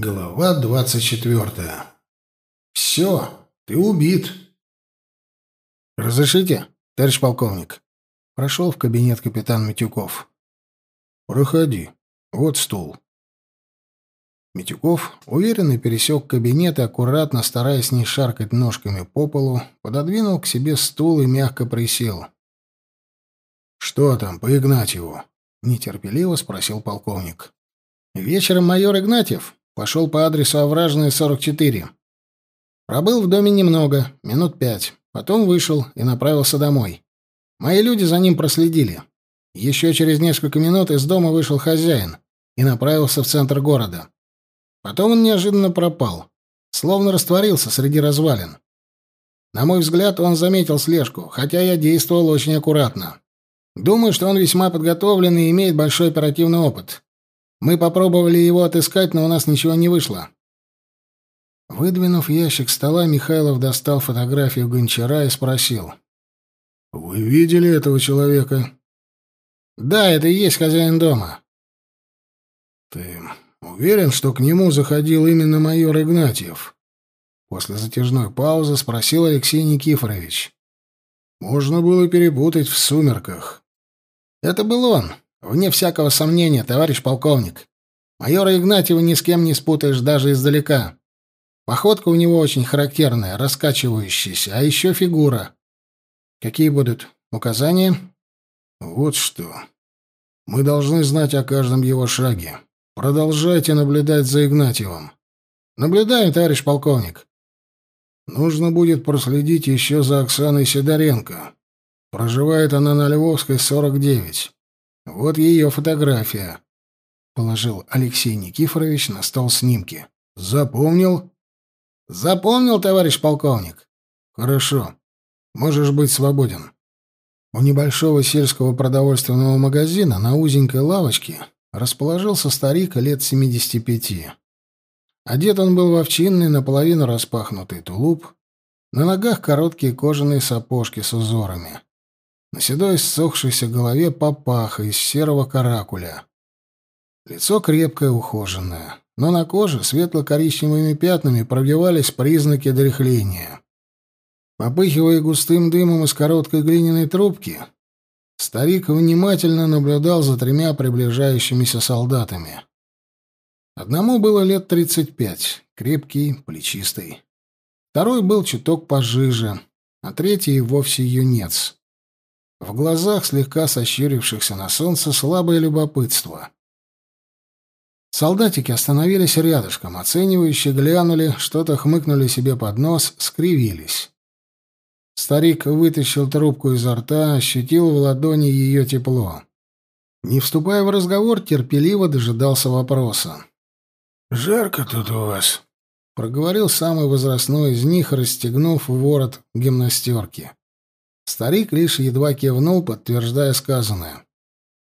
Глава двадцать четвертая. «Все, ты убит». «Разрешите, товарищ полковник?» Прошел в кабинет капитан Митюков. «Проходи. Вот стул». Митюков уверенно пересек кабинет и, аккуратно, стараясь не шаркать ножками по полу, пододвинул к себе стул и мягко присел. «Что там по Игнатьеву?» — нетерпеливо спросил полковник. «Вечером майор Игнатьев Пошел по адресу Овражная, 44. Пробыл в доме немного, минут пять. Потом вышел и направился домой. Мои люди за ним проследили. Еще через несколько минут из дома вышел хозяин и направился в центр города. Потом он неожиданно пропал, словно растворился среди развалин. На мой взгляд, он заметил слежку, хотя я действовал очень аккуратно. Думаю, что он весьма подготовлен и имеет большой оперативный опыт. Мы попробовали его отыскать, но у нас ничего не вышло. Выдвинув ящик стола, Михайлов достал фотографию Гончара и спросил. «Вы видели этого человека?» «Да, это и есть хозяин дома». «Ты уверен, что к нему заходил именно майор Игнатьев?» После затяжной паузы спросил Алексей Никифорович. «Можно было перепутать в сумерках». «Это был он. Вне всякого сомнения, товарищ полковник. Майора Игнатьева ни с кем не спутаешь даже издалека. Походка у него очень характерная, раскачивающаяся, а еще фигура. Какие будут указания? Вот что. Мы должны знать о каждом его шаге. Продолжайте наблюдать за Игнатьевым. Наблюдаем, товарищ полковник. Нужно будет проследить еще за Оксаной Сидоренко. Проживает она на Львовской, 49. Вот ее фотография. Положил Алексей Никифорович на стол снимки. Запомнил? Запомнил, товарищ полковник. Хорошо. Можешь быть свободен. У небольшого сельского продовольственного магазина на узенькой лавочке расположился старик лет 75. Одет он был в овчинный, наполовину распахнутый тулуп, на ногах короткие кожаные сапожки с узорами. На седой ссохшейся голове папаха из серого каракуля. Лицо крепкое, ухоженное, но на коже светло-коричневыми пятнами пробивались признаки дряхления. Попыхивая густым дымом из короткой глиняной трубки, старик внимательно наблюдал за тремя приближающимися солдатами. Одному было лет тридцать пять, крепкий, плечистый. Второй был чуток пожиже, а третий вовсе юнец. В глазах, слегка сощурившихся на солнце, слабое любопытство. Солдатики остановились рядышком, оценивающе глянули, что-то хмыкнули себе под нос, скривились. Старик вытащил трубку изо рта, ощутил в ладони ее тепло. Не вступая в разговор, терпеливо дожидался вопроса. «Жарко тут у вас», — проговорил самый возрастной из них, расстегнув ворот гимнастерки. Старик лишь едва кивнул, подтверждая сказанное.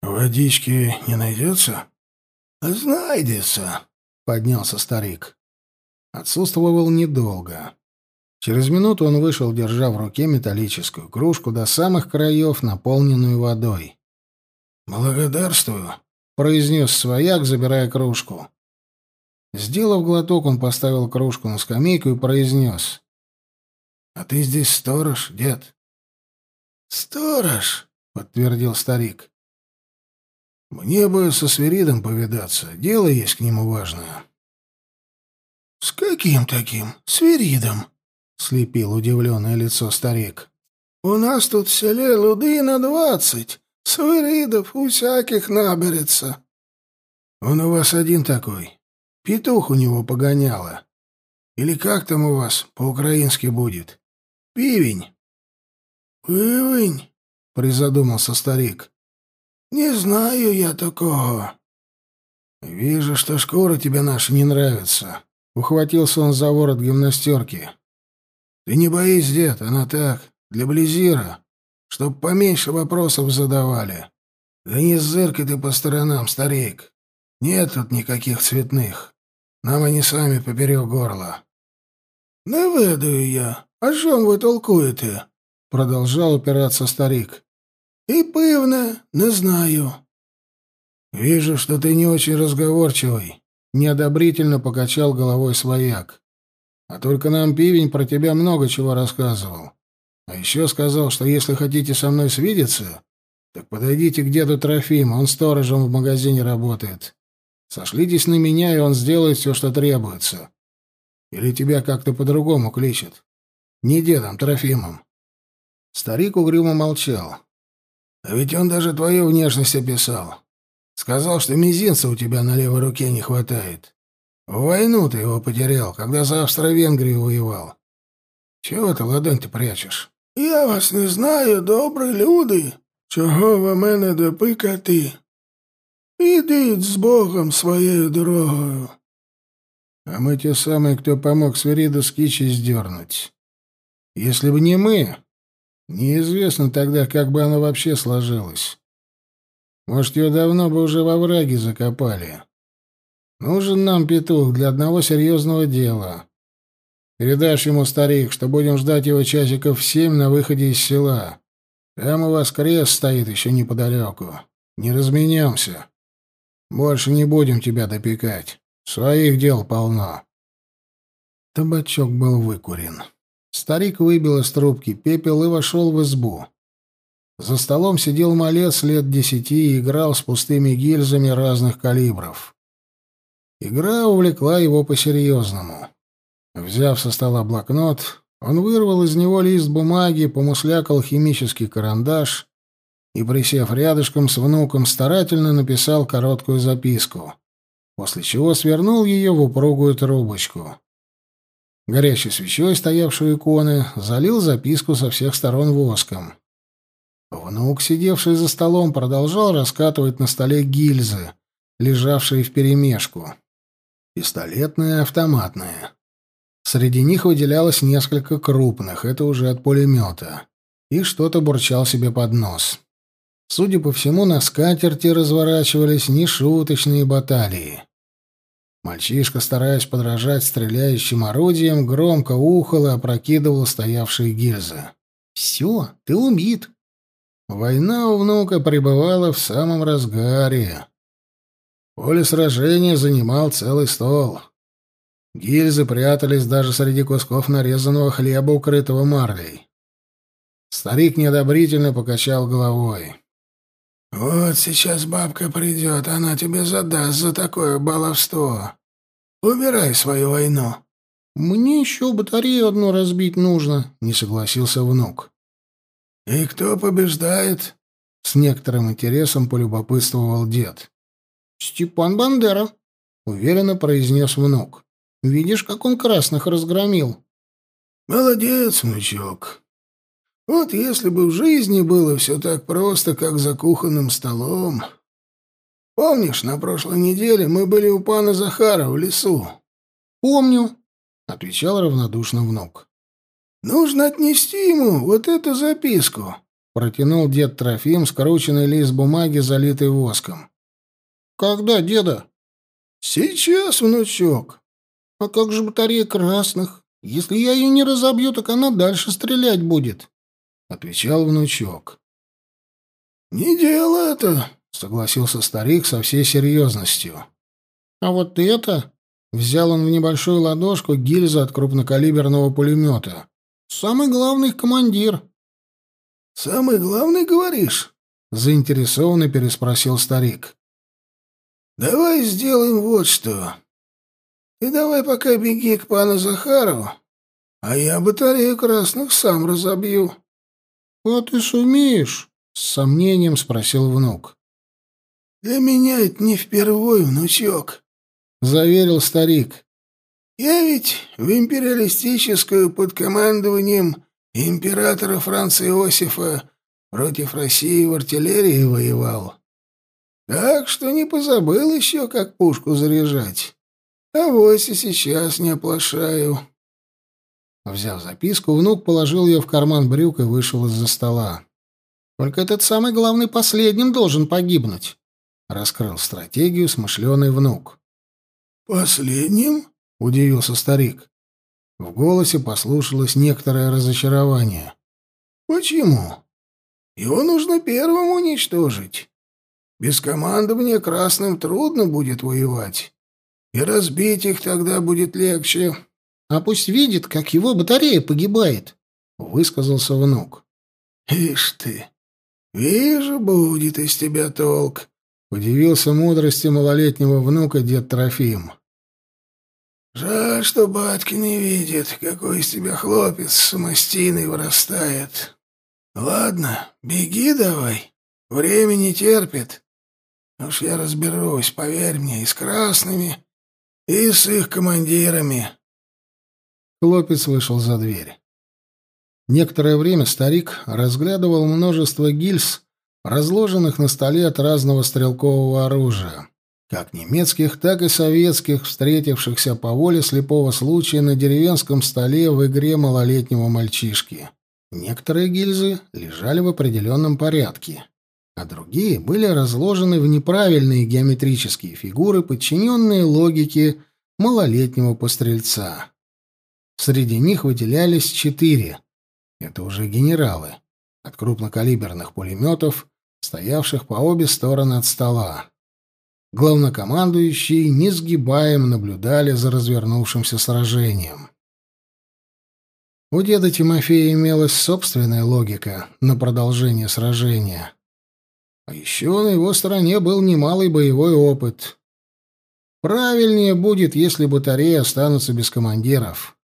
«Водички не найдется?» «Знайдется», — поднялся старик. Отсутствовал недолго. Через минуту он вышел, держа в руке металлическую кружку до самых краев, наполненную водой. «Благодарствую», — произнес свояк, забирая кружку. Сделав глоток, он поставил кружку на скамейку и произнес. «А ты здесь сторож, дед?» «Сторож», — подтвердил старик. «Мне бы со Сверидом повидаться. Дело есть к нему важное». «С каким таким? Сверидом?» — слепил удивленное лицо старик. «У нас тут в селе луды на двадцать. Свиридов у всяких наберется». «Он у вас один такой. Петух у него погоняло. Или как там у вас по-украински будет? Пивень?» «Пивень?» — призадумался старик. «Не знаю я такого». «Вижу, что шкура тебе наша не нравится», — ухватился он за ворот гимнастерки. «Ты не боись, дед, она так, для близира, чтоб поменьше вопросов задавали. Да не зыркай ты по сторонам, старик. Нет тут никаких цветных. Нам они сами поперек горла». «Не ведаю я. О чем вы толкуете?» — продолжал упираться старик. «И пивно, не знаю». «Вижу, что ты не очень разговорчивый. неодобрительно покачал головой свояк. А только нам пивень про тебя много чего рассказывал. А еще сказал, что если хотите со мной свидеться, так подойдите к деду Трофиму, он сторожем в магазине работает. Сошлитесь на меня, и он сделает все, что требуется. Или тебя как-то по-другому кличет. Не дедом Трофимом. Старик угрюмо молчал. А ведь он даже твою внешность описал. Сказал, что мизинца у тебя на левой руке не хватает. В войну ты его потерял, когда за Австро-Венгрию воевал. Чего ты ладонь-то прячешь? Я вас не знаю, добрые люди. Чого ви мене допикати? Ідіть з Богом своей дорогою. А мы те самые, кто помог Свериду с кичи сдернуть. Если бы не мы, неизвестно тогда, как бы оно вообще сложилось. Может, ее давно бы уже во враге закопали. Нужен нам петух для одного серьезного дела. Передашь ему, старик, что будем ждать его часиков в семь на выходе из села. Там у вас крест стоит еще неподалеку. Не разменемся. Больше не будем тебя допекать. Своих дел полно. Табачок был выкурен. Старик выбил из трубки пепел и вошел в избу. За столом сидел малец лет десяти и играл с пустыми гильзами разных калибров. Игра увлекла его по-серьезному. Взяв со стола блокнот, он вырвал из него лист бумаги, помуслякал химический карандаш и, присев рядышком с внуком, старательно написал короткую записку, после чего свернул ее в упругую трубочку. Горящей свечой, стоявшую иконы, залил записку со всех сторон воском. Внук, сидевший за столом, продолжал раскатывать на столе гильзы, лежавшие вперемешку. Пистолетные, автоматные. Среди них выделялось несколько крупных, это уже от пулемета. И что-то бурчал себе под нос. Судя по всему, на скатерти разворачивались нешуточные баталии. Мальчишка, стараясь подражать стреляющим орудиям, громко ухал и опрокидывал стоявшие гильзы. «Все, ты убит!» Война у внука пребывала в самом разгаре. Поле сражения занимал целый стол. Гильзы прятались даже среди кусков нарезанного хлеба, укрытого марлей. Старик неодобрительно покачал головой. «Вот сейчас бабка придет, она тебе задаст за такое баловство. Убирай свою войну». «Мне еще батарею одну разбить нужно», — не согласился внук. «И кто побеждает?» — с некоторым интересом полюбопытствовал дед. «Степан Бандера», — уверенно произнес внук. «Видишь, как он красных разгромил?» «Молодец, внучок. Вот если бы в жизни было все так просто, как за кухонным столом. Помнишь, на прошлой неделе мы были у пана Захара в лесу?» «Помню», — отвечал равнодушно внук. «Нужно отнести ему вот эту записку», — протянул дед Трофим скрученный лист бумаги, залитый воском. «Когда, деда?» «Сейчас, внучок». «А как же батарея красных? Если я ее не разобью, так она дальше стрелять будет». — отвечал внучок. «Не дело это», — согласился старик со всей серьезностью. «А вот это...» — взял он в небольшую ладошку гильзу от крупнокалиберного пулемета. «Самый главный командир». «Самый главный, говоришь?» — заинтересованно переспросил старик. «Давай сделаем вот что. Ты давай пока беги к пану Захару, а я батарею красных сам разобью». «А ты сумеешь?» — с сомнением спросил внук. «Для меня это не впервой, внучок», — заверил старик. «Я ведь в империалистическую под командованием императора Франца Иосифа против России в артиллерии воевал. Так что не позабыл еще, как пушку заряжать. А вось и сейчас не оплошаю». Взяв записку, внук положил ее в карман брюк и вышел из-за стола. «Только этот самый главный последним должен погибнуть», — раскрыл стратегию смышленый внук. «Последним?» — удивился старик. В голосе послушалось некоторое разочарование. «Почему? Его нужно первым уничтожить. Без командования красным трудно будет воевать. И разбить их тогда будет легче. А пусть видит, как его батарея погибает, — высказался внук. Ишь ты! Вижу, будет из тебя толк, — удивился мудрости малолетнего внука дед Трофим. Жаль, что батька не видит, какой из тебя хлопец с мастиной вырастает. Ладно, беги давай, время не терпит. Уж я разберусь, поверь мне, и с красными, и с их командирами. Хлопец вышел за дверь. Некоторое время старик разглядывал множество гильз, разложенных на столе от разного стрелкового оружия, как немецких, так и советских, встретившихся по воле слепого случая на деревенском столе в игре малолетнего мальчишки. Некоторые гильзы лежали в определенном порядке, а другие были разложены в неправильные геометрические фигуры, подчиненные логике малолетнего пострельца. Среди них выделялись четыре. Это уже генералы от крупнокалиберных пулеметов, стоявших по обе стороны от стола. Главнокомандующие несгибаемо наблюдали за развернувшимся сражением. У деда Тимофея имелась собственная логика на продолжение сражения. А еще на его стороне был немалый боевой опыт. Правильнее будет, если батареи останутся без командиров.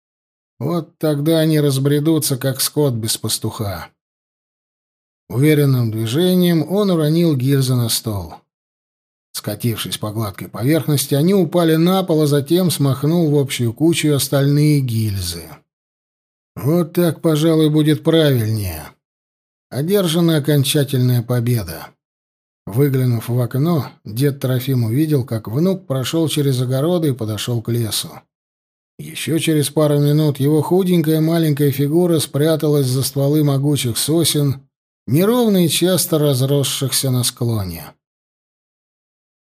Вот тогда они разбредутся, как скот без пастуха. Уверенным движением он уронил гильзы на стол. Скатившись по гладкой поверхности, они упали на пол, а затем смахнул в общую кучу остальные гильзы. Вот так, пожалуй, будет правильнее. Одержана окончательная победа. Выглянув в окно, дед Трофим увидел, как внук прошел через огороды и подошел к лесу. Еще через пару минут его худенькая маленькая фигура спряталась за стволы могучих сосен, неровно и часто разросшихся на склоне.